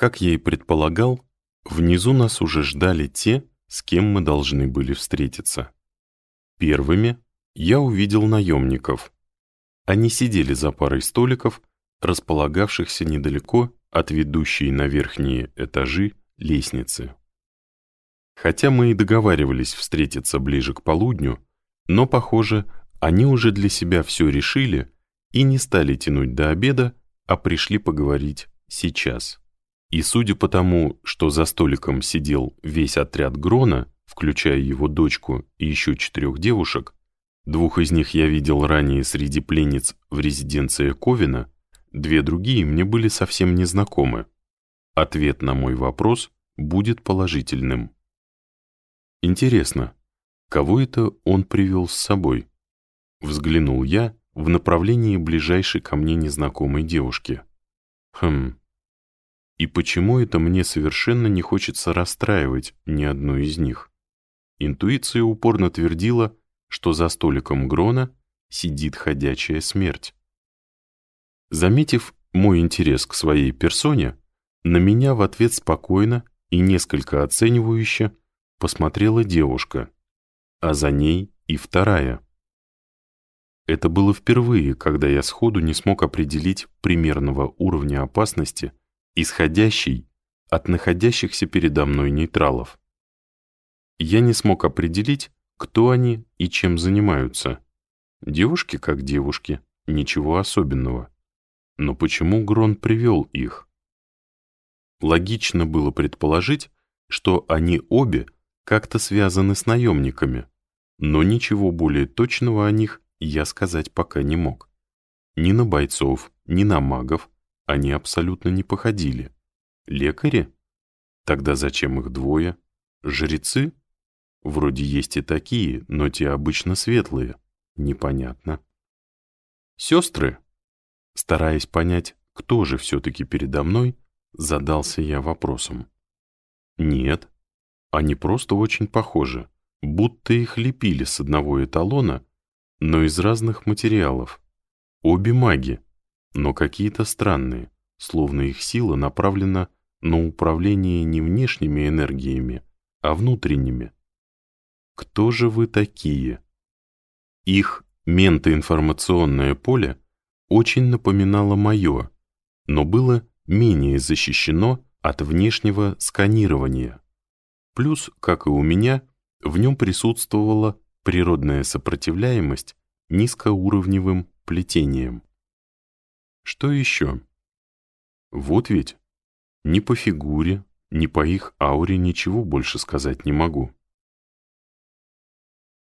Как я и предполагал, внизу нас уже ждали те, с кем мы должны были встретиться. Первыми я увидел наемников. Они сидели за парой столиков, располагавшихся недалеко от ведущей на верхние этажи лестницы. Хотя мы и договаривались встретиться ближе к полудню, но, похоже, они уже для себя все решили и не стали тянуть до обеда, а пришли поговорить сейчас. И судя по тому, что за столиком сидел весь отряд Грона, включая его дочку и еще четырех девушек, двух из них я видел ранее среди пленниц в резиденции Ковина, две другие мне были совсем незнакомы. Ответ на мой вопрос будет положительным. Интересно, кого это он привел с собой? Взглянул я в направлении ближайшей ко мне незнакомой девушки. Хм. И почему это мне совершенно не хочется расстраивать ни одну из них? Интуиция упорно твердила, что за столиком Грона сидит ходячая смерть. Заметив мой интерес к своей персоне, на меня в ответ спокойно и несколько оценивающе посмотрела девушка, а за ней и вторая. Это было впервые, когда я сходу не смог определить примерного уровня опасности, исходящей от находящихся передо мной нейтралов. Я не смог определить, кто они и чем занимаются. Девушки как девушки, ничего особенного. Но почему Грон привел их? Логично было предположить, что они обе как-то связаны с наемниками, но ничего более точного о них я сказать пока не мог. Ни на бойцов, ни на магов они абсолютно не походили. Лекари? Тогда зачем их двое? Жрецы? Вроде есть и такие, но те обычно светлые. Непонятно. Сестры? Стараясь понять, кто же все-таки передо мной, задался я вопросом. Нет, они просто очень похожи, будто их лепили с одного эталона но из разных материалов. Обе маги, но какие-то странные, словно их сила направлена на управление не внешними энергиями, а внутренними. Кто же вы такие? Их ментоинформационное поле очень напоминало мое, но было менее защищено от внешнего сканирования. Плюс, как и у меня, в нем присутствовала природная сопротивляемость низкоуровневым плетением. Что еще? Вот ведь ни по фигуре, ни по их ауре ничего больше сказать не могу.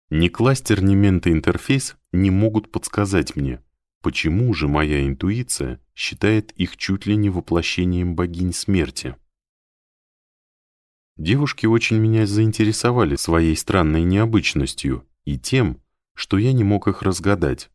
Ни кластер, ни ментоинтерфейс не могут подсказать мне, почему же моя интуиция считает их чуть ли не воплощением богинь смерти. Девушки очень меня заинтересовали своей странной необычностью и тем, что я не мог их разгадать.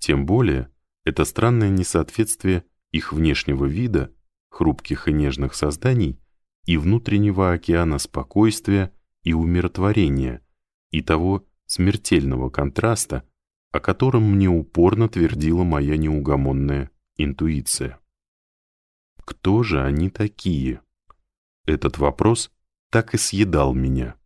Тем более, это странное несоответствие их внешнего вида, хрупких и нежных созданий, и внутреннего океана спокойствия и умиротворения, и того смертельного контраста, о котором мне упорно твердила моя неугомонная интуиция. Кто же они такие? Этот вопрос так и съедал меня.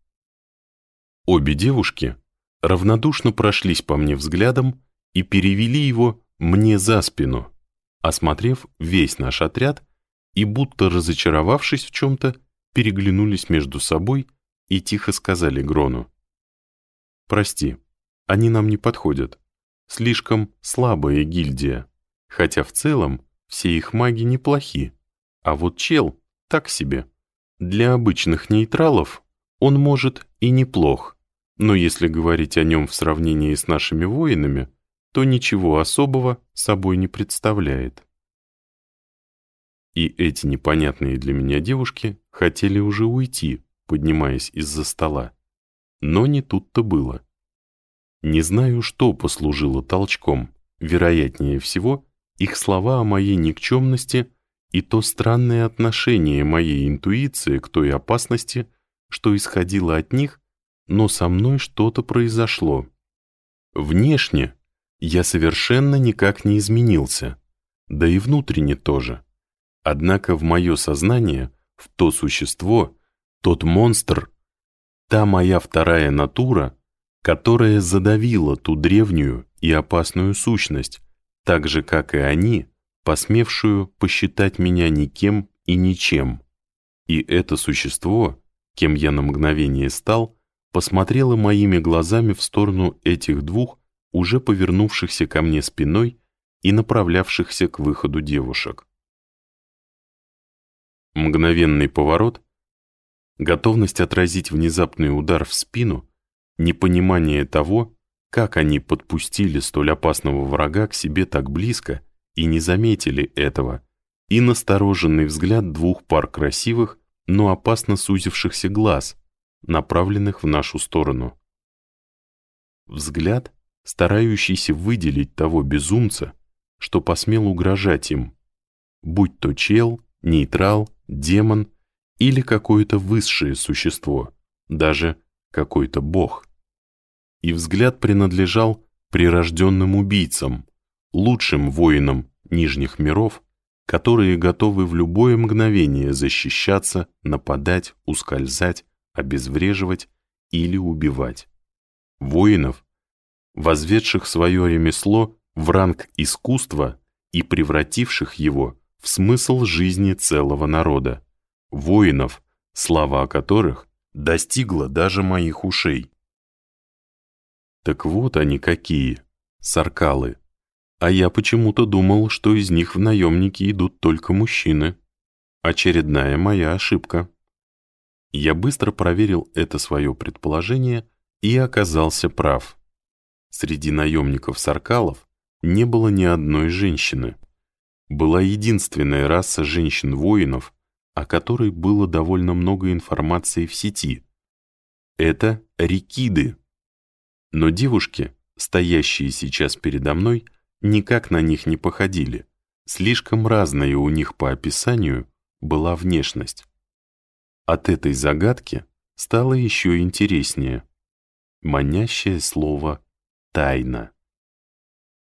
Обе девушки равнодушно прошлись по мне взглядом и перевели его мне за спину, осмотрев весь наш отряд и, будто разочаровавшись в чем-то, переглянулись между собой и тихо сказали Грону. «Прости, они нам не подходят. Слишком слабая гильдия, хотя в целом все их маги неплохи, а вот чел так себе». Для обычных нейтралов он может и неплох, но если говорить о нем в сравнении с нашими воинами, то ничего особого собой не представляет. И эти непонятные для меня девушки хотели уже уйти, поднимаясь из-за стола. Но не тут-то было. Не знаю, что послужило толчком. Вероятнее всего, их слова о моей никчемности и то странное отношение моей интуиции к той опасности, что исходило от них, но со мной что-то произошло. Внешне я совершенно никак не изменился, да и внутренне тоже. Однако в мое сознание, в то существо, тот монстр, та моя вторая натура, которая задавила ту древнюю и опасную сущность, так же, как и они, посмевшую посчитать меня никем и ничем. И это существо, кем я на мгновение стал, посмотрело моими глазами в сторону этих двух, уже повернувшихся ко мне спиной и направлявшихся к выходу девушек. Мгновенный поворот, готовность отразить внезапный удар в спину, непонимание того, как они подпустили столь опасного врага к себе так близко и не заметили этого, и настороженный взгляд двух пар красивых, но опасно сузившихся глаз, направленных в нашу сторону. Взгляд, старающийся выделить того безумца, что посмел угрожать им, будь то чел, нейтрал, демон или какое-то высшее существо, даже какой-то бог. И взгляд принадлежал прирожденным убийцам, лучшим воинам нижних миров, которые готовы в любое мгновение защищаться, нападать, ускользать, обезвреживать или убивать. Воинов, возведших свое ремесло в ранг искусства и превративших его в смысл жизни целого народа. Воинов, слава которых достигла даже моих ушей. Так вот они какие, саркалы. А я почему-то думал, что из них в наемники идут только мужчины. Очередная моя ошибка. Я быстро проверил это свое предположение и оказался прав. Среди наемников-саркалов не было ни одной женщины. Была единственная раса женщин-воинов, о которой было довольно много информации в сети. Это рекиды. Но девушки, стоящие сейчас передо мной, никак на них не походили. Слишком разная у них по описанию была внешность. От этой загадки стало еще интереснее. Манящее слово «тайна».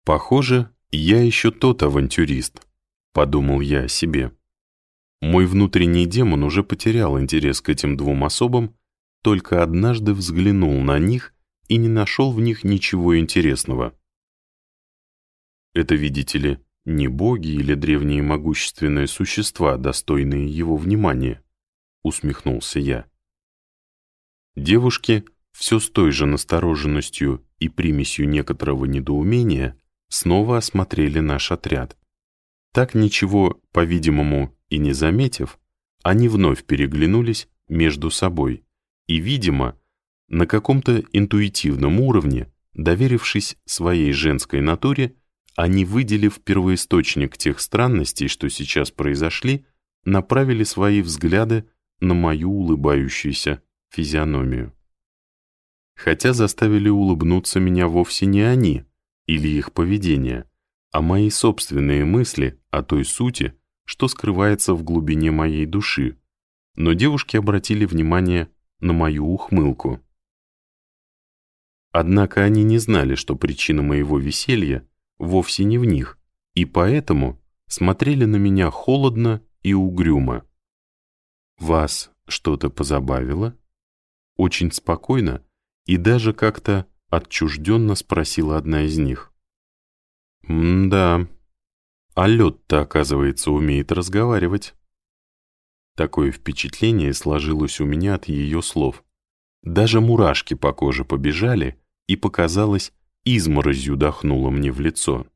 «Похоже, я еще тот авантюрист», — подумал я о себе. Мой внутренний демон уже потерял интерес к этим двум особам, только однажды взглянул на них и не нашел в них ничего интересного. Это, видите ли, не боги или древние могущественные существа, достойные его внимания, усмехнулся я. Девушки, все с той же настороженностью и примесью некоторого недоумения, снова осмотрели наш отряд. Так ничего, по-видимому, и не заметив, они вновь переглянулись между собой и, видимо, на каком-то интуитивном уровне, доверившись своей женской натуре, они, выделив первоисточник тех странностей, что сейчас произошли, направили свои взгляды на мою улыбающуюся физиономию. Хотя заставили улыбнуться меня вовсе не они или их поведение, а мои собственные мысли о той сути, что скрывается в глубине моей души, но девушки обратили внимание на мою ухмылку. Однако они не знали, что причина моего веселья вовсе не в них, и поэтому смотрели на меня холодно и угрюмо. «Вас что-то позабавило?» Очень спокойно и даже как-то отчужденно спросила одна из них. «М-да, а лед-то, оказывается, умеет разговаривать». Такое впечатление сложилось у меня от ее слов. Даже мурашки по коже побежали, и показалось, изморозью дохнуло мне в лицо.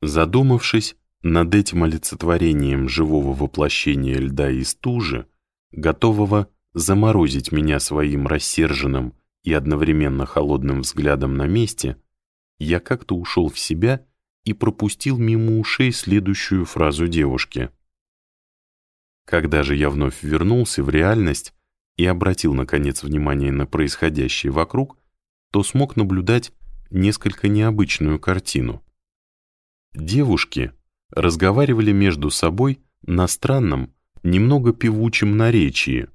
Задумавшись над этим олицетворением живого воплощения льда и стужи, готового заморозить меня своим рассерженным и одновременно холодным взглядом на месте, я как-то ушел в себя и пропустил мимо ушей следующую фразу девушки. Когда же я вновь вернулся в реальность и обратил, наконец, внимание на происходящее вокруг, то смог наблюдать несколько необычную картину. Девушки разговаривали между собой на странном, немного певучем наречии,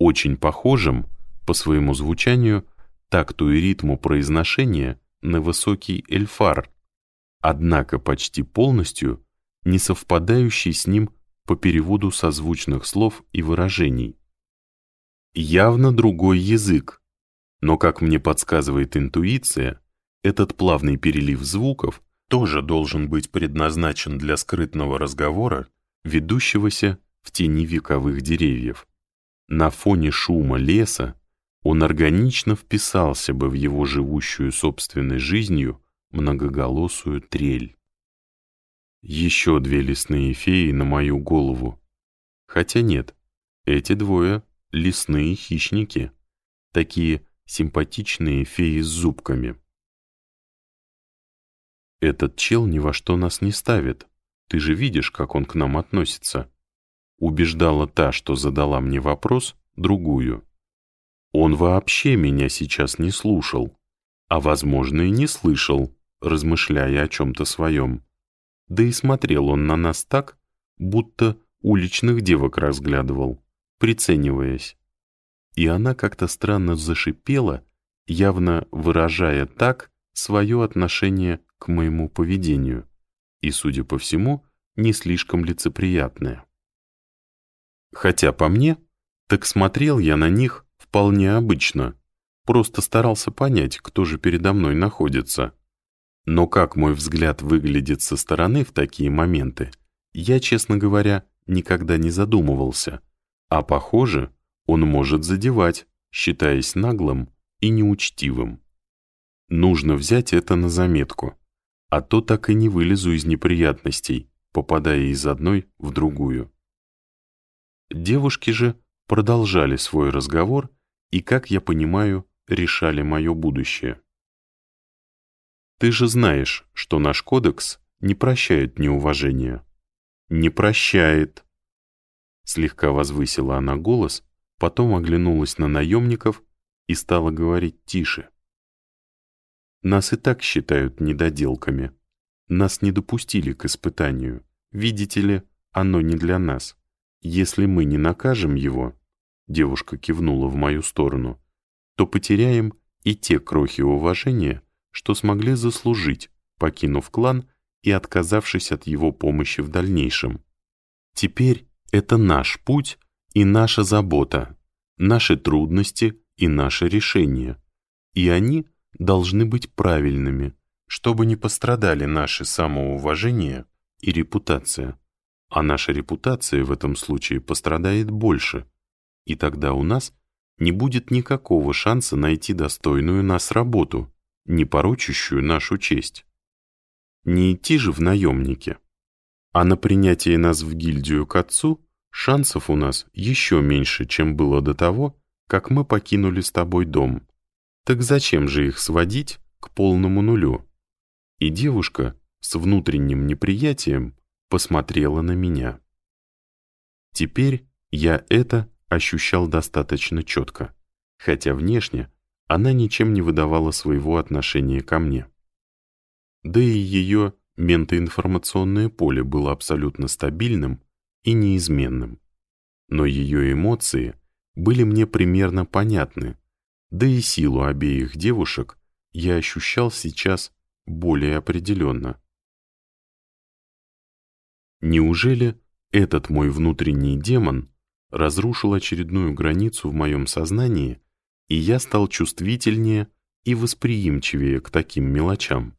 очень похожем, по своему звучанию, такту и ритму произношения на высокий эльфар, однако почти полностью не совпадающий с ним по переводу созвучных слов и выражений. Явно другой язык, но, как мне подсказывает интуиция, этот плавный перелив звуков тоже должен быть предназначен для скрытного разговора, ведущегося в тени вековых деревьев. На фоне шума леса он органично вписался бы в его живущую собственной жизнью многоголосую трель. Еще две лесные феи на мою голову. Хотя нет, эти двое — лесные хищники, такие симпатичные феи с зубками. Этот чел ни во что нас не ставит. Ты же видишь, как он к нам относится. Убеждала та, что задала мне вопрос, другую. Он вообще меня сейчас не слушал, а, возможно, и не слышал, размышляя о чем-то своем. Да и смотрел он на нас так, будто уличных девок разглядывал, прицениваясь. И она как-то странно зашипела, явно выражая так свое отношение к моему поведению, и, судя по всему, не слишком лицеприятное. Хотя по мне, так смотрел я на них вполне обычно, просто старался понять, кто же передо мной находится. Но как мой взгляд выглядит со стороны в такие моменты, я, честно говоря, никогда не задумывался, а, похоже, он может задевать, считаясь наглым и неучтивым. Нужно взять это на заметку, а то так и не вылезу из неприятностей, попадая из одной в другую. Девушки же продолжали свой разговор и, как я понимаю, решали мое будущее. Ты же знаешь, что наш кодекс не прощает неуважения. Не прощает. Слегка возвысила она голос, потом оглянулась на наемников и стала говорить тише. Нас и так считают недоделками. Нас не допустили к испытанию. Видите ли, оно не для нас. Если мы не накажем его, девушка кивнула в мою сторону, то потеряем и те крохи уважения, что смогли заслужить, покинув клан и отказавшись от его помощи в дальнейшем. Теперь это наш путь и наша забота, наши трудности и наши решения. И они — должны быть правильными, чтобы не пострадали наше самоуважение и репутация. А наша репутация в этом случае пострадает больше, и тогда у нас не будет никакого шанса найти достойную нас работу, не порочащую нашу честь. Не идти же в наемники. А на принятие нас в гильдию к отцу шансов у нас еще меньше, чем было до того, как мы покинули с тобой дом. Так зачем же их сводить к полному нулю? И девушка с внутренним неприятием посмотрела на меня. Теперь я это ощущал достаточно четко, хотя внешне она ничем не выдавала своего отношения ко мне. Да и ее ментоинформационное поле было абсолютно стабильным и неизменным. Но ее эмоции были мне примерно понятны, да и силу обеих девушек я ощущал сейчас более определенно. Неужели этот мой внутренний демон разрушил очередную границу в моем сознании, и я стал чувствительнее и восприимчивее к таким мелочам?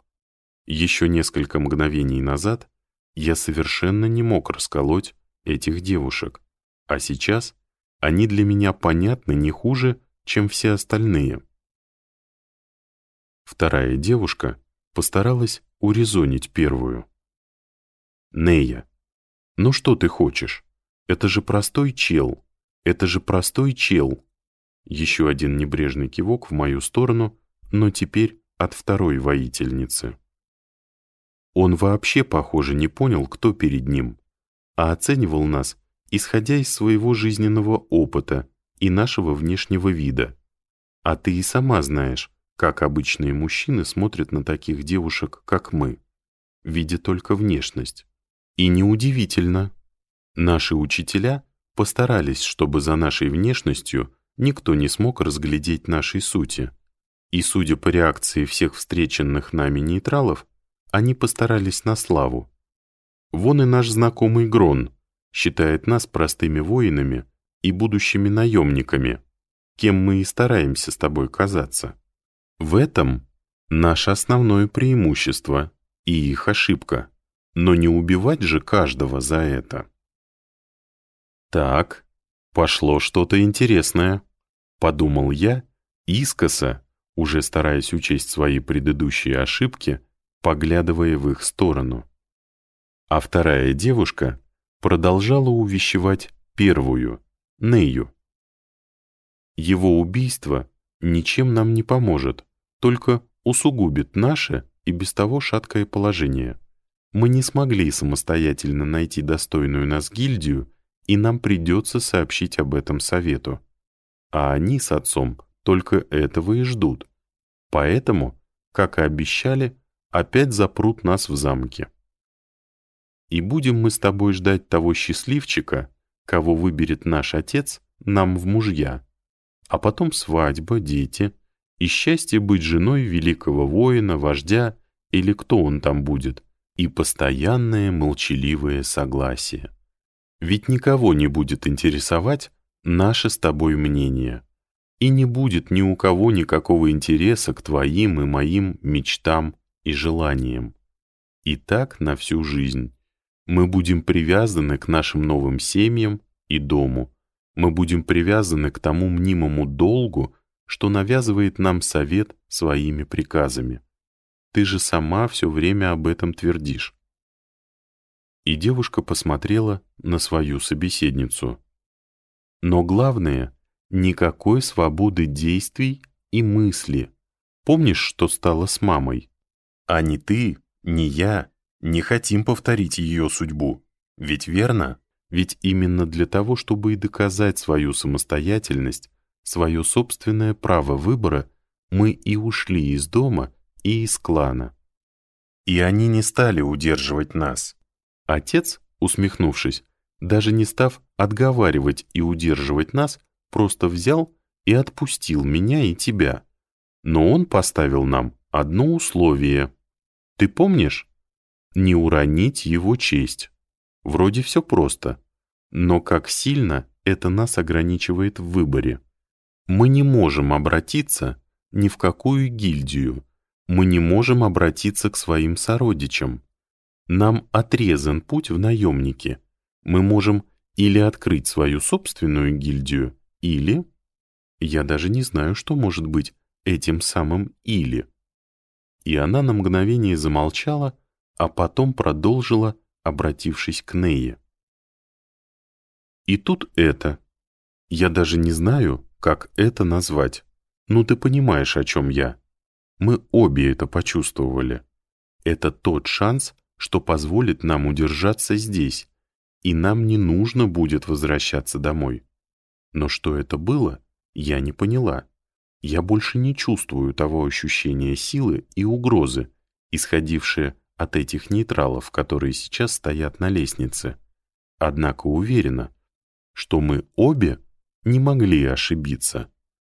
Еще несколько мгновений назад я совершенно не мог расколоть этих девушек, а сейчас они для меня понятны не хуже, чем все остальные. Вторая девушка постаралась урезонить первую. «Нея, ну что ты хочешь? Это же простой чел. Это же простой чел». Еще один небрежный кивок в мою сторону, но теперь от второй воительницы. Он вообще, похоже, не понял, кто перед ним, а оценивал нас, исходя из своего жизненного опыта и нашего внешнего вида. А ты и сама знаешь, как обычные мужчины смотрят на таких девушек, как мы, видя только внешность. И неудивительно. Наши учителя постарались, чтобы за нашей внешностью никто не смог разглядеть нашей сути. И, судя по реакции всех встреченных нами нейтралов, они постарались на славу. Вон и наш знакомый Грон считает нас простыми воинами и будущими наемниками, кем мы и стараемся с тобой казаться. В этом наше основное преимущество и их ошибка, но не убивать же каждого за это. Так, пошло что-то интересное, подумал я, искоса, уже стараясь учесть свои предыдущие ошибки, поглядывая в их сторону. А вторая девушка продолжала увещевать первую, Нею. Его убийство ничем нам не поможет, только усугубит наше и без того шаткое положение. Мы не смогли самостоятельно найти достойную нас гильдию, и нам придется сообщить об этом совету. А они с отцом только этого и ждут. Поэтому, как и обещали, опять запрут нас в замке. И будем мы с тобой ждать того счастливчика, кого выберет наш отец нам в мужья, а потом свадьба, дети и счастье быть женой великого воина, вождя или кто он там будет, и постоянное молчаливое согласие. Ведь никого не будет интересовать наше с тобой мнение, и не будет ни у кого никакого интереса к твоим и моим мечтам и желаниям. И так на всю жизнь. Мы будем привязаны к нашим новым семьям и дому. Мы будем привязаны к тому мнимому долгу, что навязывает нам совет своими приказами. Ты же сама все время об этом твердишь. И девушка посмотрела на свою собеседницу. Но главное, никакой свободы действий и мысли. Помнишь, что стало с мамой? А ни ты, ни я не хотим повторить ее судьбу. Ведь верно? Ведь именно для того, чтобы и доказать свою самостоятельность, свое собственное право выбора, мы и ушли из дома и из клана. И они не стали удерживать нас. Отец, усмехнувшись, даже не став отговаривать и удерживать нас, просто взял и отпустил меня и тебя. Но он поставил нам одно условие. Ты помнишь? не уронить его честь. Вроде все просто, но как сильно это нас ограничивает в выборе. Мы не можем обратиться ни в какую гильдию, мы не можем обратиться к своим сородичам. Нам отрезан путь в наемники. Мы можем или открыть свою собственную гильдию, или... Я даже не знаю, что может быть этим самым «или». И она на мгновение замолчала, а потом продолжила, обратившись к Нее. И тут это. Я даже не знаю, как это назвать. Ну ты понимаешь, о чем я. Мы обе это почувствовали. Это тот шанс, что позволит нам удержаться здесь, и нам не нужно будет возвращаться домой. Но что это было, я не поняла. Я больше не чувствую того ощущения силы и угрозы, исходившее от этих нейтралов, которые сейчас стоят на лестнице. Однако уверена, что мы обе не могли ошибиться,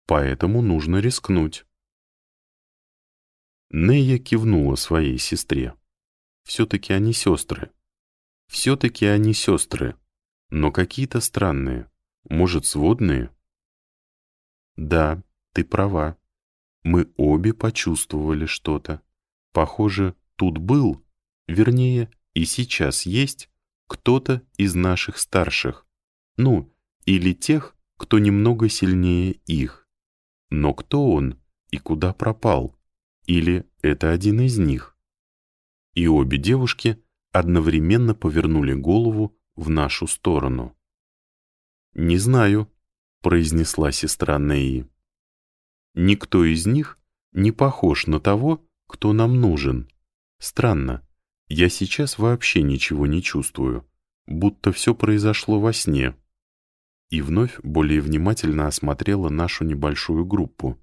поэтому нужно рискнуть. Нея кивнула своей сестре. Все-таки они сестры. Все-таки они сестры, но какие-то странные, может, сводные? Да, ты права. Мы обе почувствовали что-то. Похоже, тут был, вернее, и сейчас есть, кто-то из наших старших, ну, или тех, кто немного сильнее их. Но кто он и куда пропал? Или это один из них? И обе девушки одновременно повернули голову в нашу сторону. «Не знаю», — произнесла сестра Неи. «Никто из них не похож на того, кто нам нужен. Странно, я сейчас вообще ничего не чувствую, будто все произошло во сне. И вновь более внимательно осмотрела нашу небольшую группу.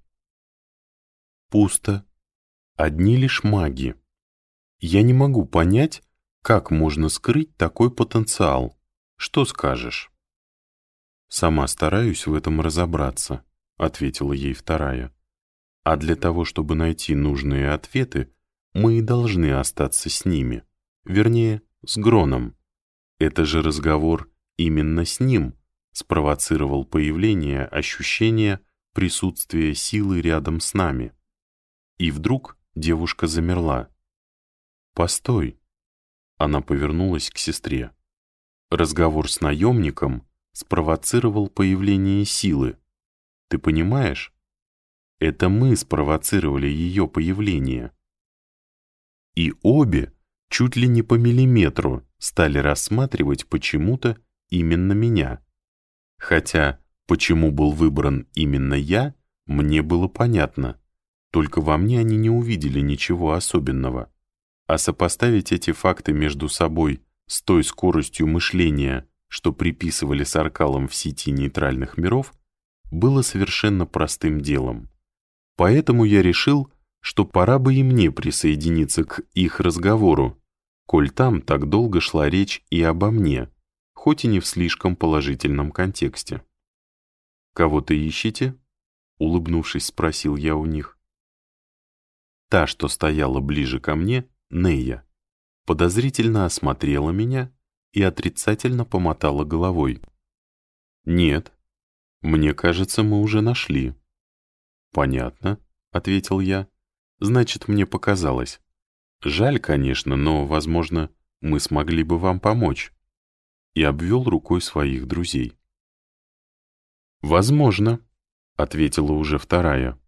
Пусто. Одни лишь маги. Я не могу понять, как можно скрыть такой потенциал. Что скажешь? «Сама стараюсь в этом разобраться», — ответила ей вторая. «А для того, чтобы найти нужные ответы, мы и должны остаться с ними, вернее, с Гроном. Это же разговор именно с ним спровоцировал появление ощущения присутствия силы рядом с нами. И вдруг девушка замерла. «Постой!» Она повернулась к сестре. Разговор с наемником спровоцировал появление силы. Ты понимаешь? Это мы спровоцировали ее появление. И обе чуть ли не по миллиметру стали рассматривать почему-то именно меня. Хотя, почему был выбран именно я, мне было понятно. Только во мне они не увидели ничего особенного. А сопоставить эти факты между собой с той скоростью мышления, что приписывали саркалам в сети нейтральных миров, было совершенно простым делом. Поэтому я решил, что пора бы и мне присоединиться к их разговору, коль там так долго шла речь и обо мне, хоть и не в слишком положительном контексте. «Кого-то ищете?» — улыбнувшись, спросил я у них. Та, что стояла ближе ко мне, Нея, подозрительно осмотрела меня и отрицательно помотала головой. «Нет, мне кажется, мы уже нашли». «Понятно», — ответил я. «Значит, мне показалось. Жаль, конечно, но, возможно, мы смогли бы вам помочь». И обвел рукой своих друзей. «Возможно», — ответила уже вторая.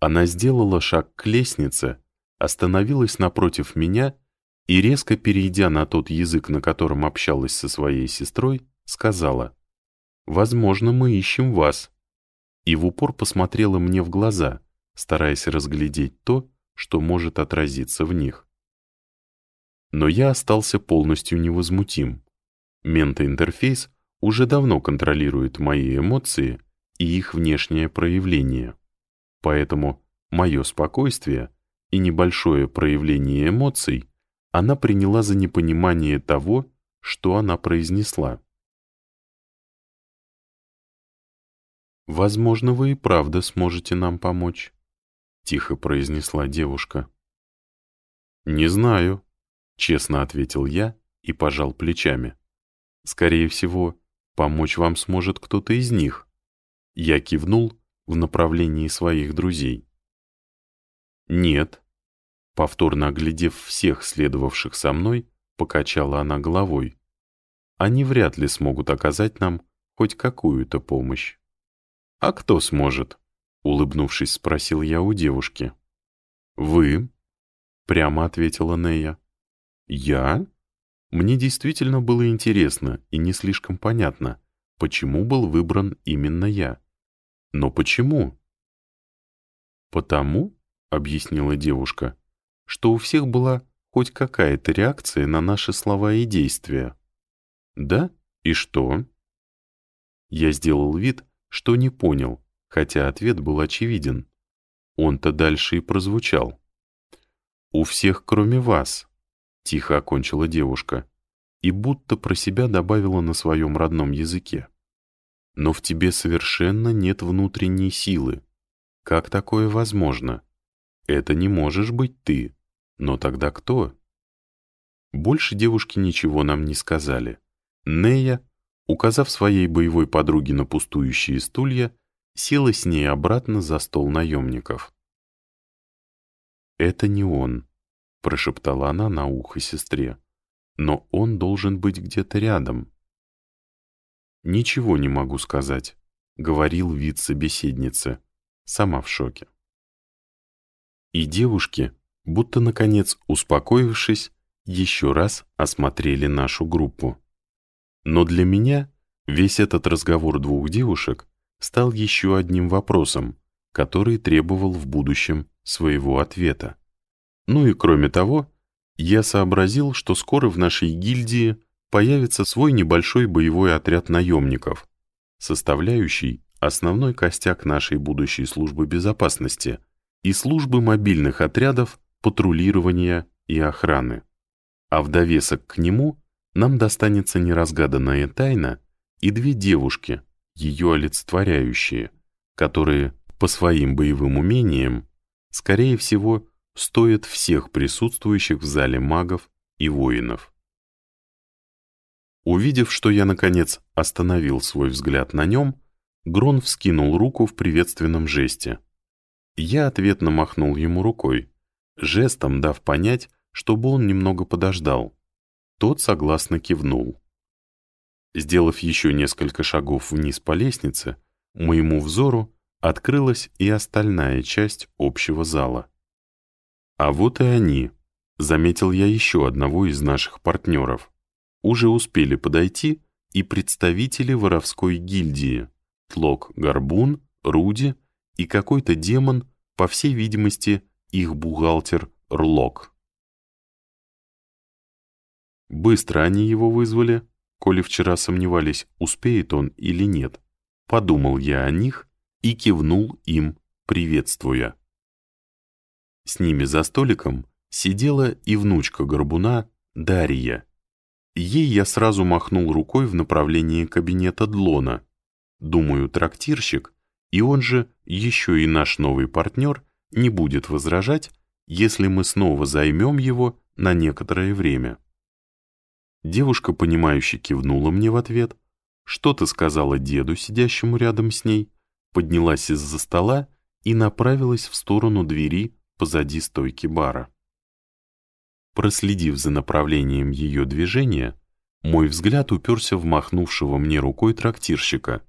Она сделала шаг к лестнице, остановилась напротив меня и, резко перейдя на тот язык, на котором общалась со своей сестрой, сказала, «Возможно, мы ищем вас» и в упор посмотрела мне в глаза, стараясь разглядеть то, что может отразиться в них. Но я остался полностью невозмутим. Ментоинтерфейс уже давно контролирует мои эмоции и их внешнее проявление. Поэтому мое спокойствие и небольшое проявление эмоций она приняла за непонимание того, что она произнесла. «Возможно, вы и правда сможете нам помочь», — тихо произнесла девушка. «Не знаю», — честно ответил я и пожал плечами. «Скорее всего, помочь вам сможет кто-то из них». Я кивнул в направлении своих друзей. «Нет», — повторно оглядев всех следовавших со мной, покачала она головой. «Они вряд ли смогут оказать нам хоть какую-то помощь». «А кто сможет?» — улыбнувшись, спросил я у девушки. «Вы?» — прямо ответила Нея. «Я?» Мне действительно было интересно и не слишком понятно, почему был выбран именно я. Но почему? «Потому», — объяснила девушка, — «что у всех была хоть какая-то реакция на наши слова и действия». «Да? И что?» Я сделал вид, что не понял, хотя ответ был очевиден. Он-то дальше и прозвучал. «У всех, кроме вас», — тихо окончила девушка, и будто про себя добавила на своем родном языке. «Но в тебе совершенно нет внутренней силы. Как такое возможно? Это не можешь быть ты. Но тогда кто?» Больше девушки ничего нам не сказали. Нея Указав своей боевой подруге на пустующие стулья, села с ней обратно за стол наемников. «Это не он», — прошептала она на ухо сестре, «но он должен быть где-то рядом». «Ничего не могу сказать», — говорил вид собеседницы, сама в шоке. И девушки, будто наконец успокоившись, еще раз осмотрели нашу группу. Но для меня весь этот разговор двух девушек стал еще одним вопросом, который требовал в будущем своего ответа. Ну и кроме того, я сообразил, что скоро в нашей гильдии появится свой небольшой боевой отряд наемников, составляющий основной костяк нашей будущей службы безопасности и службы мобильных отрядов патрулирования и охраны. А в довесок к нему нам достанется неразгаданная тайна и две девушки, ее олицетворяющие, которые по своим боевым умениям, скорее всего, стоят всех присутствующих в зале магов и воинов. Увидев, что я, наконец, остановил свой взгляд на нем, Грон вскинул руку в приветственном жесте. Я ответно махнул ему рукой, жестом дав понять, чтобы он немного подождал. Тот согласно кивнул. Сделав еще несколько шагов вниз по лестнице, моему взору открылась и остальная часть общего зала. А вот и они. Заметил я еще одного из наших партнеров. Уже успели подойти и представители воровской гильдии. Тлок Горбун, Руди и какой-то демон, по всей видимости, их бухгалтер Рлок. Быстро они его вызвали, коли вчера сомневались, успеет он или нет. Подумал я о них и кивнул им, приветствуя. С ними за столиком сидела и внучка Горбуна Дарья. Ей я сразу махнул рукой в направлении кабинета Длона. Думаю, трактирщик, и он же еще и наш новый партнер, не будет возражать, если мы снова займем его на некоторое время. Девушка, понимающе кивнула мне в ответ, что-то сказала деду, сидящему рядом с ней, поднялась из-за стола и направилась в сторону двери позади стойки бара. Проследив за направлением ее движения, мой взгляд уперся в махнувшего мне рукой трактирщика.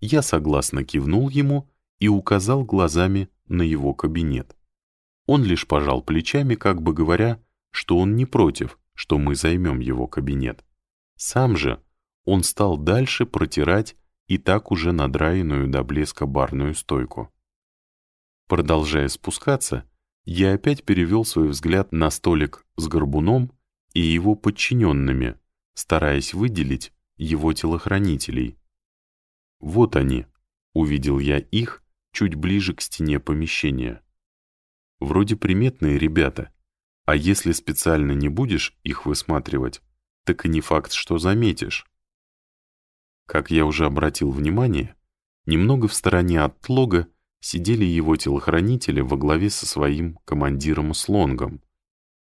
Я согласно кивнул ему и указал глазами на его кабинет. Он лишь пожал плечами, как бы говоря, что он не против, что мы займем его кабинет. Сам же он стал дальше протирать и так уже надраенную до блеска барную стойку. Продолжая спускаться, я опять перевел свой взгляд на столик с горбуном и его подчиненными, стараясь выделить его телохранителей. Вот они, увидел я их чуть ближе к стене помещения. Вроде приметные ребята, а если специально не будешь их высматривать, так и не факт, что заметишь. Как я уже обратил внимание, немного в стороне от тлога сидели его телохранители во главе со своим командиром Слонгом.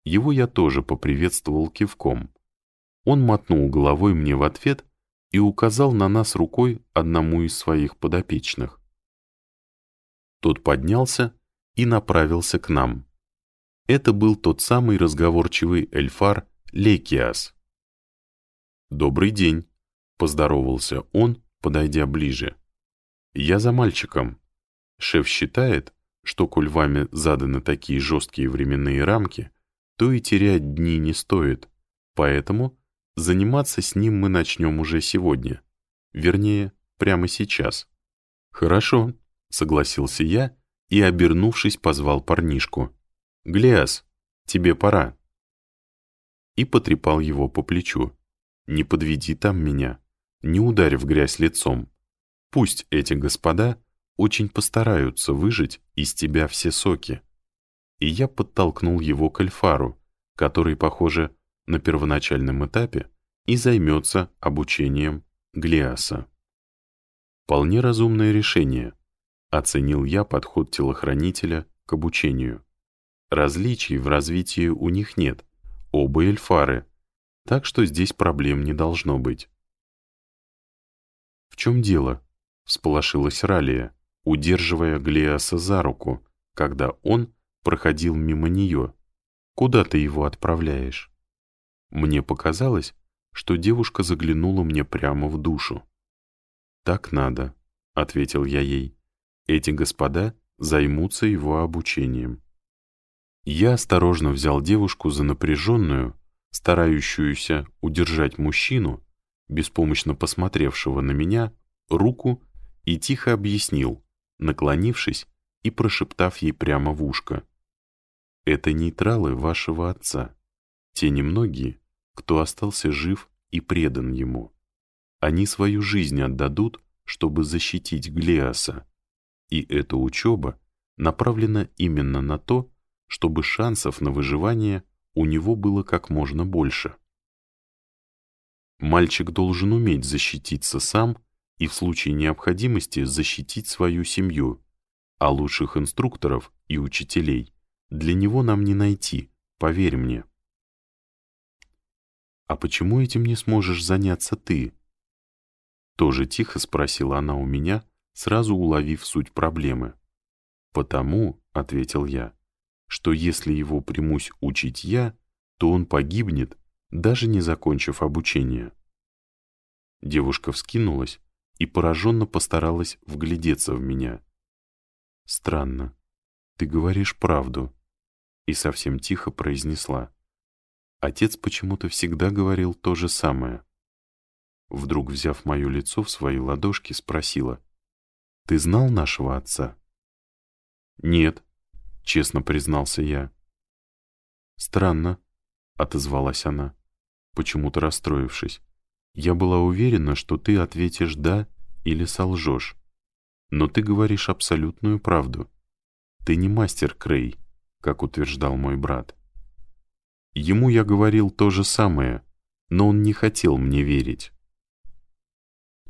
Его я тоже поприветствовал кивком. Он мотнул головой мне в ответ и указал на нас рукой одному из своих подопечных. Тот поднялся и направился к нам. Это был тот самый разговорчивый эльфар Лекиас. «Добрый день», — поздоровался он, подойдя ближе. «Я за мальчиком. Шеф считает, что, коль вами заданы такие жесткие временные рамки, то и терять дни не стоит, поэтому заниматься с ним мы начнем уже сегодня. Вернее, прямо сейчас». «Хорошо», — согласился я и, обернувшись, позвал парнишку. «Глиас, тебе пора». И потрепал его по плечу. «Не подведи там меня, не ударь в грязь лицом. Пусть эти господа очень постараются выжить из тебя все соки». И я подтолкнул его к Эльфару, который, похоже, на первоначальном этапе и займется обучением Глиаса. Вполне разумное решение, оценил я подход телохранителя к обучению. Различий в развитии у них нет, оба эльфары, так что здесь проблем не должно быть. «В чем дело?» — всполошилась Ралия, удерживая Глеаса за руку, когда он проходил мимо нее. «Куда ты его отправляешь?» Мне показалось, что девушка заглянула мне прямо в душу. «Так надо», — ответил я ей. «Эти господа займутся его обучением». Я осторожно взял девушку за напряженную, старающуюся удержать мужчину, беспомощно посмотревшего на меня, руку и тихо объяснил, наклонившись и прошептав ей прямо в ушко. «Это нейтралы вашего отца, те немногие, кто остался жив и предан ему. Они свою жизнь отдадут, чтобы защитить Глеаса, и эта учеба направлена именно на то, чтобы шансов на выживание у него было как можно больше. Мальчик должен уметь защититься сам и в случае необходимости защитить свою семью, а лучших инструкторов и учителей для него нам не найти, поверь мне. «А почему этим не сможешь заняться ты?» Тоже тихо спросила она у меня, сразу уловив суть проблемы. «Потому», — ответил я, — «что если его примусь учить я, то он погибнет, даже не закончив обучение». Девушка вскинулась и пораженно постаралась вглядеться в меня. «Странно. Ты говоришь правду», — и совсем тихо произнесла. Отец почему-то всегда говорил то же самое. Вдруг, взяв мое лицо в свои ладошки, спросила. «Ты знал нашего отца?» «Нет», — честно признался я. «Странно», — отозвалась она, почему-то расстроившись. «Я была уверена, что ты ответишь «да» или солжешь. Но ты говоришь абсолютную правду. Ты не мастер Крей, как утверждал мой брат. Ему я говорил то же самое, но он не хотел мне верить.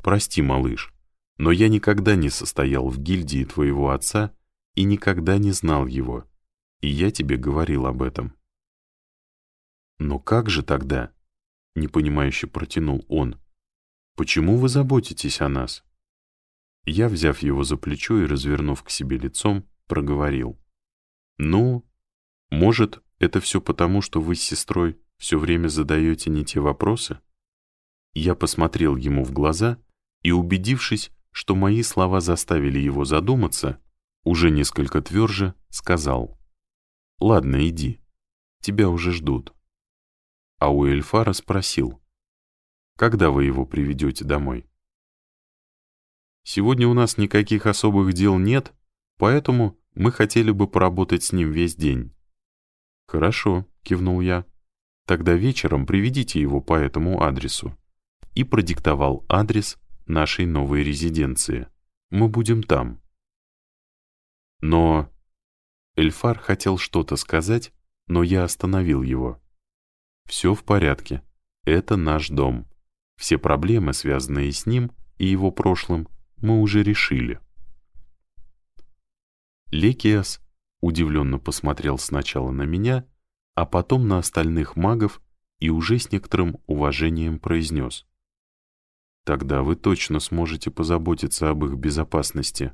Прости, малыш, но я никогда не состоял в гильдии твоего отца и никогда не знал его, и я тебе говорил об этом. Но как же тогда? Непонимающе протянул он. Почему вы заботитесь о нас? Я, взяв его за плечо и развернув к себе лицом, проговорил. Ну, может, это все потому, что вы с сестрой все время задаете не те вопросы? Я посмотрел ему в глаза и, убедившись, что мои слова заставили его задуматься, уже несколько тверже сказал. «Ладно, иди. Тебя уже ждут». А у Эльфара спросил. «Когда вы его приведете домой?» «Сегодня у нас никаких особых дел нет, поэтому мы хотели бы поработать с ним весь день». «Хорошо», — кивнул я. «Тогда вечером приведите его по этому адресу». И продиктовал адрес нашей новой резиденции. Мы будем там. Но... Эльфар хотел что-то сказать, но я остановил его. Все в порядке. Это наш дом. Все проблемы, связанные с ним и его прошлым, мы уже решили. Лекиас удивленно посмотрел сначала на меня, а потом на остальных магов и уже с некоторым уважением произнес. Тогда вы точно сможете позаботиться об их безопасности.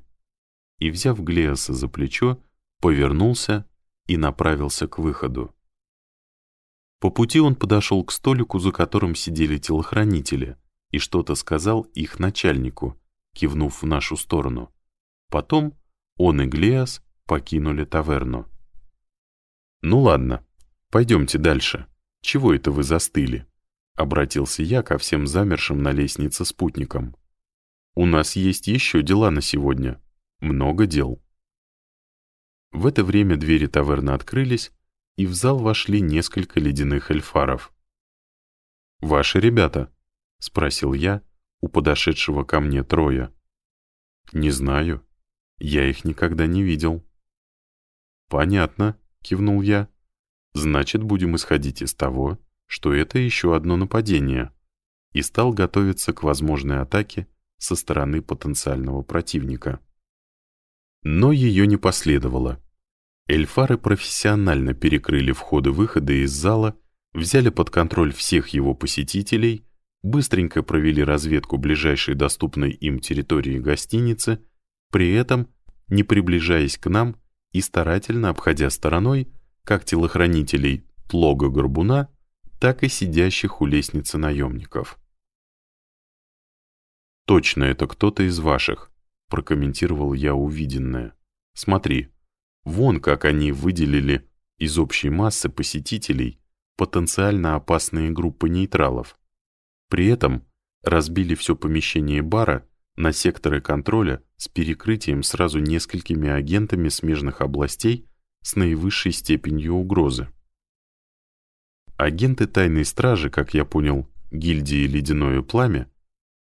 И, взяв Глеоса за плечо, повернулся и направился к выходу. По пути он подошел к столику, за которым сидели телохранители, и что-то сказал их начальнику, кивнув в нашу сторону. Потом он и Глеос покинули таверну. «Ну ладно, пойдемте дальше. Чего это вы застыли?» — обратился я ко всем замершим на лестнице спутникам. «У нас есть еще дела на сегодня. Много дел». В это время двери таверны открылись, и в зал вошли несколько ледяных эльфаров. «Ваши ребята?» — спросил я у подошедшего ко мне Троя. «Не знаю. Я их никогда не видел». «Понятно», — кивнул я. «Значит, будем исходить из того, что это еще одно нападение, и стал готовиться к возможной атаке со стороны потенциального противника. Но ее не последовало. Эльфары профессионально перекрыли входы-выходы из зала, взяли под контроль всех его посетителей, быстренько провели разведку ближайшей доступной им территории гостиницы, при этом не приближаясь к нам и старательно обходя стороной как телохранителей Тлога-Горбуна, так и сидящих у лестницы наемников. «Точно это кто-то из ваших», — прокомментировал я увиденное. «Смотри, вон как они выделили из общей массы посетителей потенциально опасные группы нейтралов. При этом разбили все помещение бара на секторы контроля с перекрытием сразу несколькими агентами смежных областей с наивысшей степенью угрозы. Агенты тайной стражи, как я понял, гильдии «Ледяное пламя»,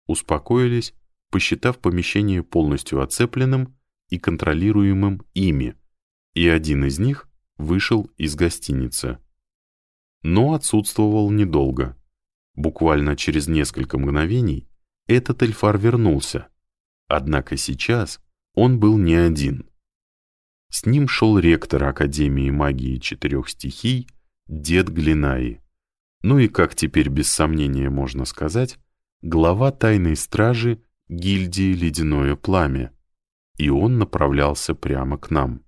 успокоились, посчитав помещение полностью оцепленным и контролируемым ими, и один из них вышел из гостиницы. Но отсутствовал недолго. Буквально через несколько мгновений этот эльфар вернулся, однако сейчас он был не один. С ним шел ректор Академии магии четырех стихий дед Глинаи. Ну и, как теперь без сомнения можно сказать, глава тайной стражи гильдии «Ледяное пламя», и он направлялся прямо к нам.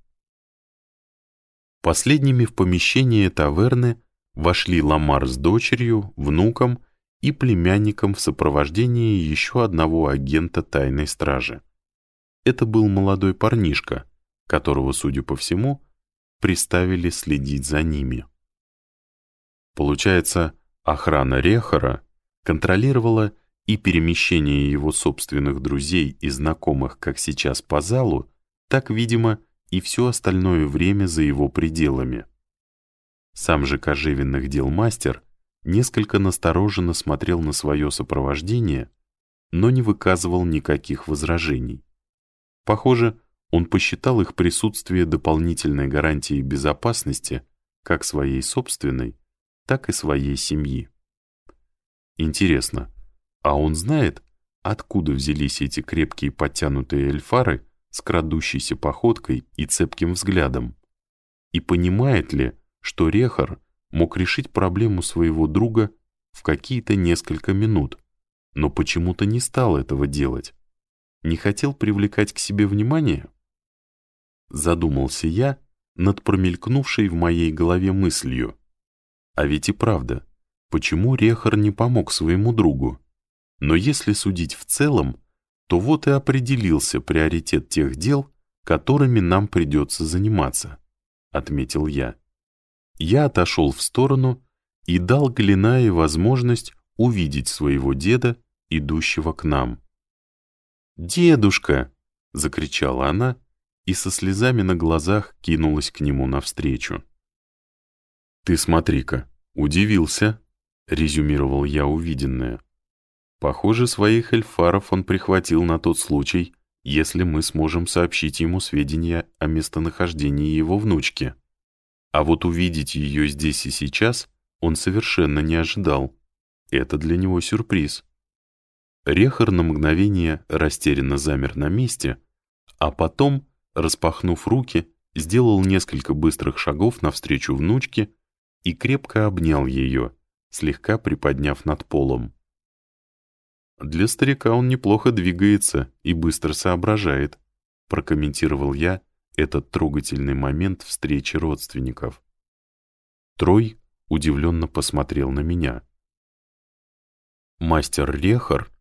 Последними в помещение таверны вошли Ламар с дочерью, внуком и племянником в сопровождении еще одного агента тайной стражи. Это был молодой парнишка, которого, судя по всему, приставили следить за ними. Получается, охрана Рехара контролировала и перемещение его собственных друзей и знакомых как сейчас по залу, так, видимо, и все остальное время за его пределами. Сам же кожевенных дел мастер несколько настороженно смотрел на свое сопровождение, но не выказывал никаких возражений. Похоже, он посчитал их присутствие дополнительной гарантией безопасности как своей собственной, так и своей семьи. Интересно, а он знает, откуда взялись эти крепкие подтянутые эльфары с крадущейся походкой и цепким взглядом? И понимает ли, что Рехар мог решить проблему своего друга в какие-то несколько минут, но почему-то не стал этого делать? Не хотел привлекать к себе внимание? Задумался я над промелькнувшей в моей голове мыслью. А ведь и правда, почему Рехар не помог своему другу? Но если судить в целом, то вот и определился приоритет тех дел, которыми нам придется заниматься, отметил я. Я отошел в сторону и дал Глинае возможность увидеть своего деда, идущего к нам. «Дедушка!» — закричала она и со слезами на глазах кинулась к нему навстречу. «Ты смотри-ка, удивился», — резюмировал я увиденное. Похоже, своих эльфаров он прихватил на тот случай, если мы сможем сообщить ему сведения о местонахождении его внучки. А вот увидеть ее здесь и сейчас он совершенно не ожидал. Это для него сюрприз. Рехар на мгновение растерянно замер на месте, а потом, распахнув руки, сделал несколько быстрых шагов навстречу внучке и крепко обнял ее, слегка приподняв над полом. «Для старика он неплохо двигается и быстро соображает», прокомментировал я этот трогательный момент встречи родственников. Трой удивленно посмотрел на меня. Мастер Рехар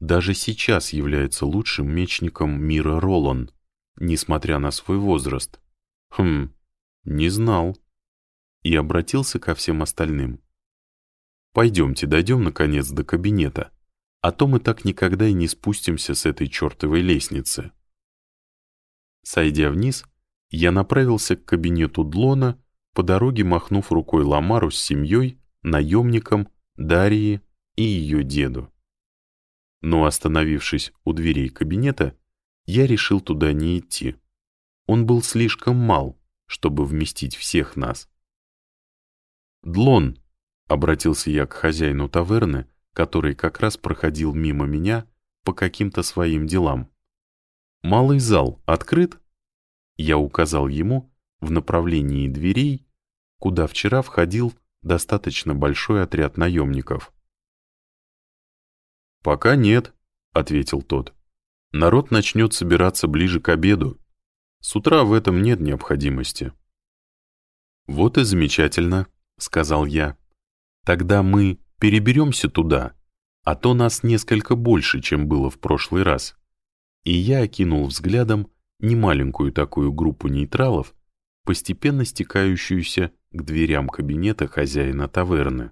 даже сейчас является лучшим мечником мира Ролан, несмотря на свой возраст. Хм, не знал. И обратился ко всем остальным. Пойдемте, дойдем наконец до кабинета а то мы так никогда и не спустимся с этой чертовой лестницы. Сойдя вниз, я направился к кабинету Длона, по дороге махнув рукой Ламару с семьей, наемником, Дарьи и ее деду. Но остановившись у дверей кабинета, я решил туда не идти. Он был слишком мал, чтобы вместить всех нас. «Длон», — обратился я к хозяину таверны, который как раз проходил мимо меня по каким-то своим делам. «Малый зал открыт?» Я указал ему в направлении дверей, куда вчера входил достаточно большой отряд наемников. «Пока нет», — ответил тот. «Народ начнет собираться ближе к обеду. С утра в этом нет необходимости». «Вот и замечательно», — сказал я. «Тогда мы переберемся туда, а то нас несколько больше, чем было в прошлый раз. И я окинул взглядом немаленькую такую группу нейтралов, постепенно стекающуюся к дверям кабинета хозяина таверны.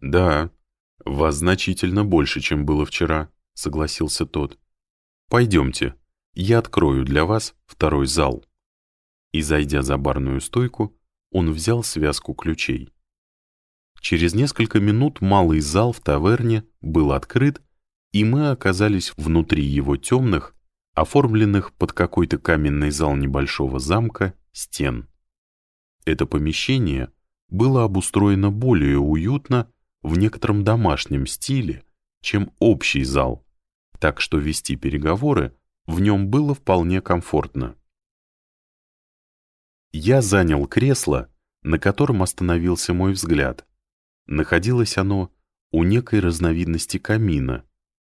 «Да, вас значительно больше, чем было вчера», — согласился тот. «Пойдемте, я открою для вас второй зал». И, зайдя за барную стойку, он взял связку ключей. Через несколько минут малый зал в таверне был открыт, и мы оказались внутри его темных, оформленных под какой-то каменный зал небольшого замка, стен. Это помещение было обустроено более уютно в некотором домашнем стиле, чем общий зал, так что вести переговоры в нем было вполне комфортно. Я занял кресло, на котором остановился мой взгляд, Находилось оно у некой разновидности камина.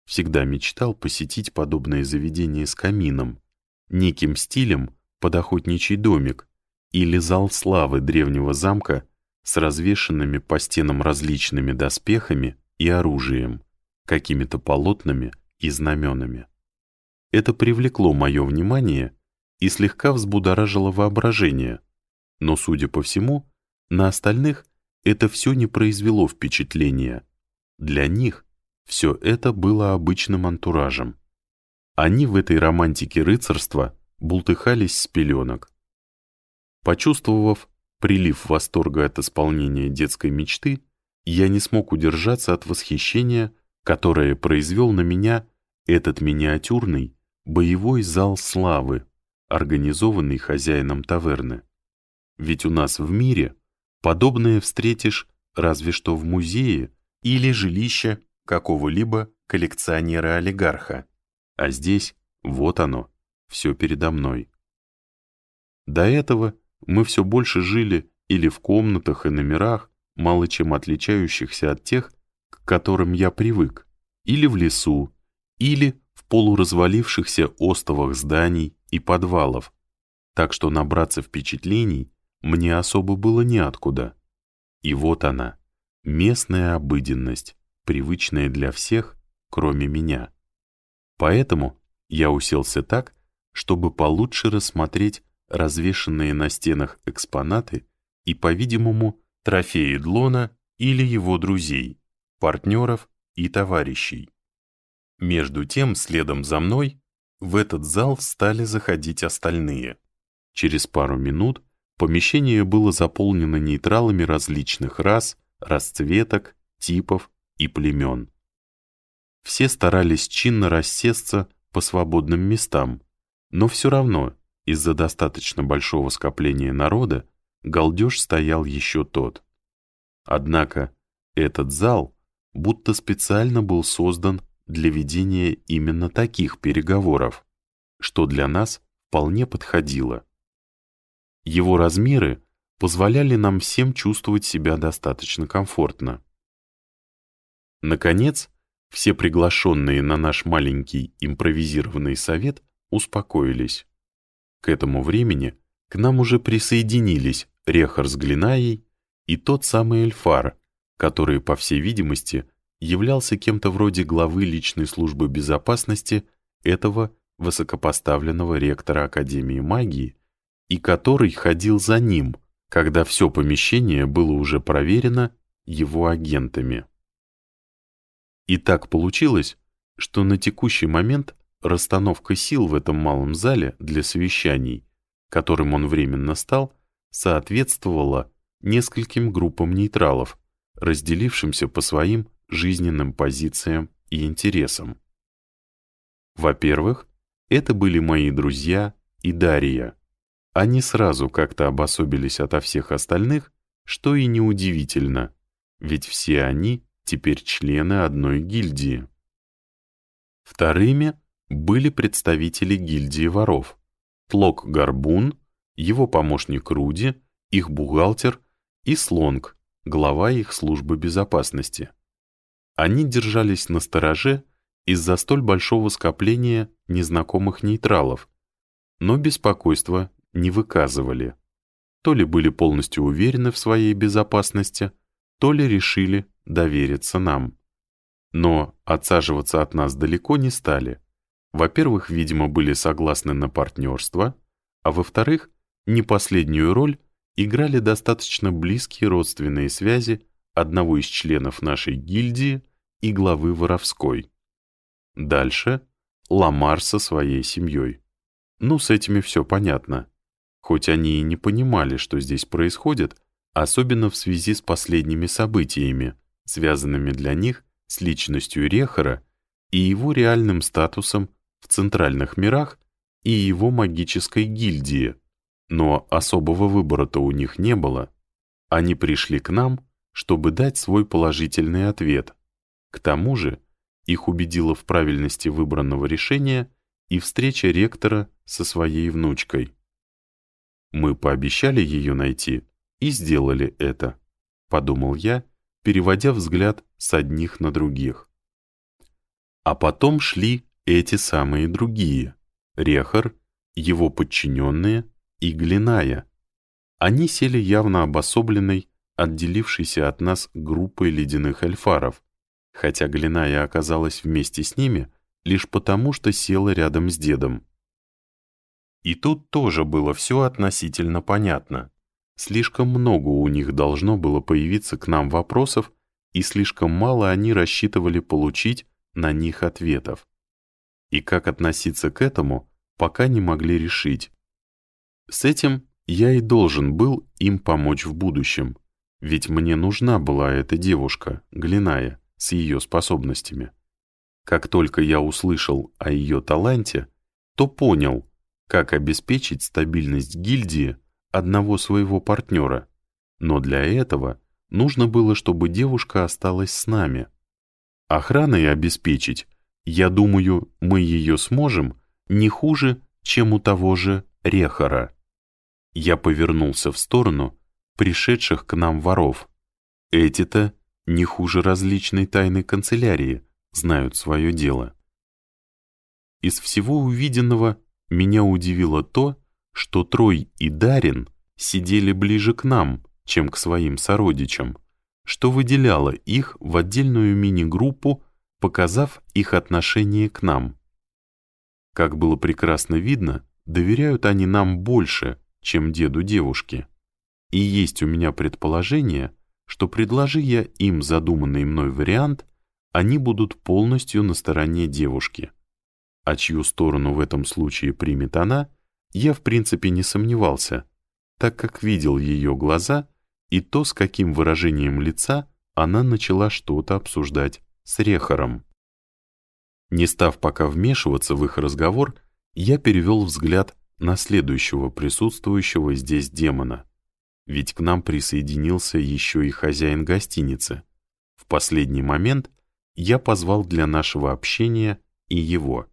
Всегда мечтал посетить подобное заведение с камином, неким стилем под охотничий домик или зал славы древнего замка с развешенными по стенам различными доспехами и оружием, какими-то полотнами и знаменами. Это привлекло мое внимание и слегка взбудоражило воображение, но, судя по всему, на остальных это все не произвело впечатления. Для них все это было обычным антуражем. Они в этой романтике рыцарства бултыхались с пеленок. Почувствовав прилив восторга от исполнения детской мечты, я не смог удержаться от восхищения, которое произвел на меня этот миниатюрный боевой зал славы, организованный хозяином таверны. Ведь у нас в мире подобное встретишь разве что в музее или жилище какого-либо коллекционера-олигарха. А здесь вот оно, все передо мной. До этого мы все больше жили или в комнатах и номерах, мало чем отличающихся от тех, к которым я привык, или в лесу, или в полуразвалившихся остовах зданий и подвалов, так что набраться впечатлений мне особо было неоткуда. И вот она, местная обыденность, привычная для всех, кроме меня. Поэтому я уселся так, чтобы получше рассмотреть развешанные на стенах экспонаты и, по-видимому, трофеи Длона или его друзей, партнеров и товарищей. Между тем, следом за мной, в этот зал стали заходить остальные. Через пару минут помещение было заполнено нейтралами различных рас, расцветок, типов и племен. Все старались чинно рассесться по свободным местам, но все равно из-за достаточно большого скопления народа галдеж стоял еще тот. Однако этот зал будто специально был создан для ведения именно таких переговоров, что для нас вполне подходило. Его размеры позволяли нам всем чувствовать себя достаточно комфортно. Наконец, все приглашенные на наш маленький импровизированный совет успокоились. К этому времени к нам уже присоединились Рехар с Глинаей и тот самый Эльфар, который, по всей видимости, являлся кем-то вроде главы личной службы безопасности этого высокопоставленного ректора Академии магии и который ходил за ним, когда все помещение было уже проверено его агентами. И так получилось, что на текущий момент расстановка сил в этом малом зале для совещаний, которым он временно стал, соответствовала нескольким группам нейтралов, разделившимся по своим жизненным позициям и интересам. Во-первых, это были мои друзья и Дарья. Они сразу как-то обособились ото всех остальных, что и неудивительно, ведь все они теперь члены одной гильдии. Вторыми были представители гильдии воров. Тлок Горбун, его помощник Руди, их бухгалтер и Слонг, глава их службы безопасности. Они держались на стороже из-за столь большого скопления незнакомых нейтралов, но беспокойства не выказывали. То ли были полностью уверены в своей безопасности, то ли решили довериться нам. Но отсаживаться от нас далеко не стали. Во-первых, видимо, были согласны на партнерство, а во-вторых, не последнюю роль играли достаточно близкие родственные связи одного из членов нашей гильдии и главы воровской. Дальше Ламар со своей семьей. Ну, с этими все понятно. Хоть они и не понимали, что здесь происходит, особенно в связи с последними событиями, связанными для них с личностью Рехара и его реальным статусом в центральных мирах и его магической гильдии. Но особого выбора-то у них не было. Они пришли к нам, чтобы дать свой положительный ответ. К тому же, их убедила в правильности выбранного решения и встреча ректора со своей внучкой. Мы пообещали ее найти и сделали это, подумал я, переводя взгляд с одних на других. А потом шли эти самые другие — Рехар, его подчиненные и Глиная. Они сели явно обособленной, отделившейся от нас группой ледяных эльфаров, хотя Глиная оказалась вместе с ними лишь потому, что села рядом с дедом. И тут тоже было все относительно понятно. Слишком много у них должно было появиться к нам вопросов, и слишком мало они рассчитывали получить на них ответов. И как относиться к этому, пока не могли решить. С этим я и должен был им помочь в будущем, ведь мне нужна была эта девушка, Глиная, с ее способностями. Как только я услышал о ее таланте, то понял, как обеспечить стабильность гильдии одного своего партнера, но для этого нужно было, чтобы девушка осталась с нами. Охраной обеспечить, я думаю, мы ее сможем не хуже, чем у того же Рехара. Я повернулся в сторону пришедших к нам воров. Эти-то не хуже различной тайной канцелярии, знают свое дело. Из всего увиденного меня удивило то, что Трой и Дарин сидели ближе к нам, чем к своим сородичам, что выделяло их в отдельную мини-группу, показав их отношение к нам. Как было прекрасно видно, доверяют они нам больше, чем деду девушки. И есть у меня предположение, что предложи я им задуманный мной вариант, они будут полностью на стороне девушки. А чью сторону в этом случае примет она, я в принципе не сомневался, так как видел ее глаза и то, с каким выражением лица она начала что-то обсуждать с Рехаром. Не став пока вмешиваться в их разговор, я перевел взгляд на следующего присутствующего здесь демона ведь к нам присоединился еще и хозяин гостиницы. В последний момент я позвал для нашего общения и его.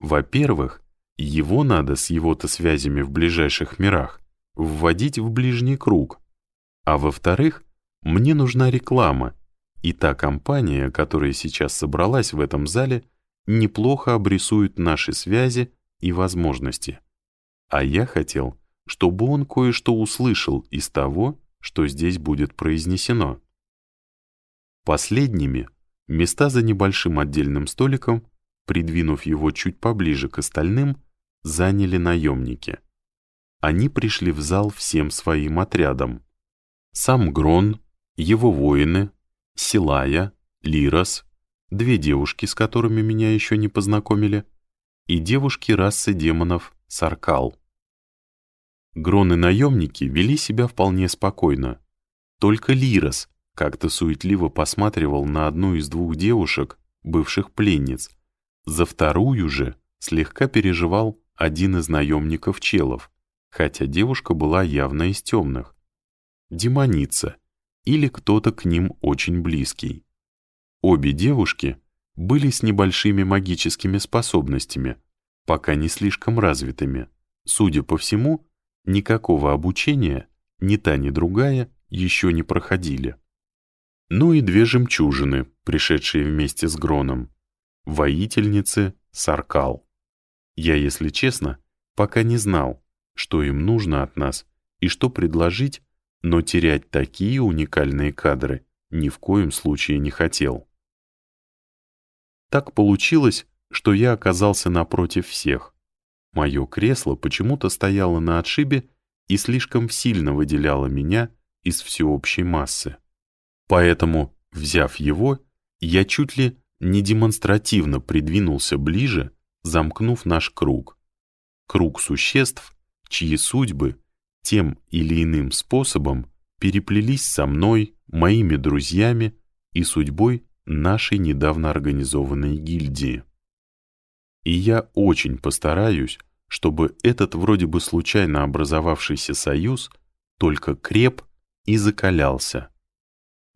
Во-первых, его надо с его-то связями в ближайших мирах вводить в ближний круг. А во-вторых, мне нужна реклама, и та компания, которая сейчас собралась в этом зале, неплохо обрисует наши связи и возможности. А я хотел, чтобы он кое-что услышал из того, что здесь будет произнесено. Последними места за небольшим отдельным столиком, придвинув его чуть поближе к остальным, заняли наемники. Они пришли в зал всем своим отрядом. Сам Грон, его воины, Силая, Лирос, две девушки, с которыми меня еще не познакомили, и девушки расы демонов Саркал. Гроны-наемники вели себя вполне спокойно. Только Лирос как-то суетливо посматривал на одну из двух девушек, бывших пленниц. За вторую же слегка переживал один из наемников челов, хотя девушка была явно из темных. Демоница или кто-то к ним очень близкий. Обе девушки были с небольшими магическими способностями, пока не слишком развитыми. Судя по всему, Никакого обучения ни та, ни другая еще не проходили. Ну и две жемчужины, пришедшие вместе с Гроном. Воительницы Саркал. Я, если честно, пока не знал, что им нужно от нас и что предложить, но терять такие уникальные кадры ни в коем случае не хотел. Так получилось, что я оказался напротив всех, Мое кресло почему-то стояло на отшибе и слишком сильно выделяло меня из всеобщей массы. Поэтому, взяв его, я чуть ли не демонстративно придвинулся ближе, замкнув наш круг. Круг существ, чьи судьбы тем или иным способом переплелись со мной, моими друзьями и судьбой нашей недавно организованной гильдии. И я очень постараюсь, чтобы этот вроде бы случайно образовавшийся союз только креп и закалялся.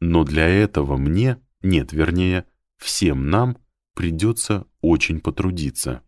Но для этого мне, нет, вернее, всем нам придется очень потрудиться.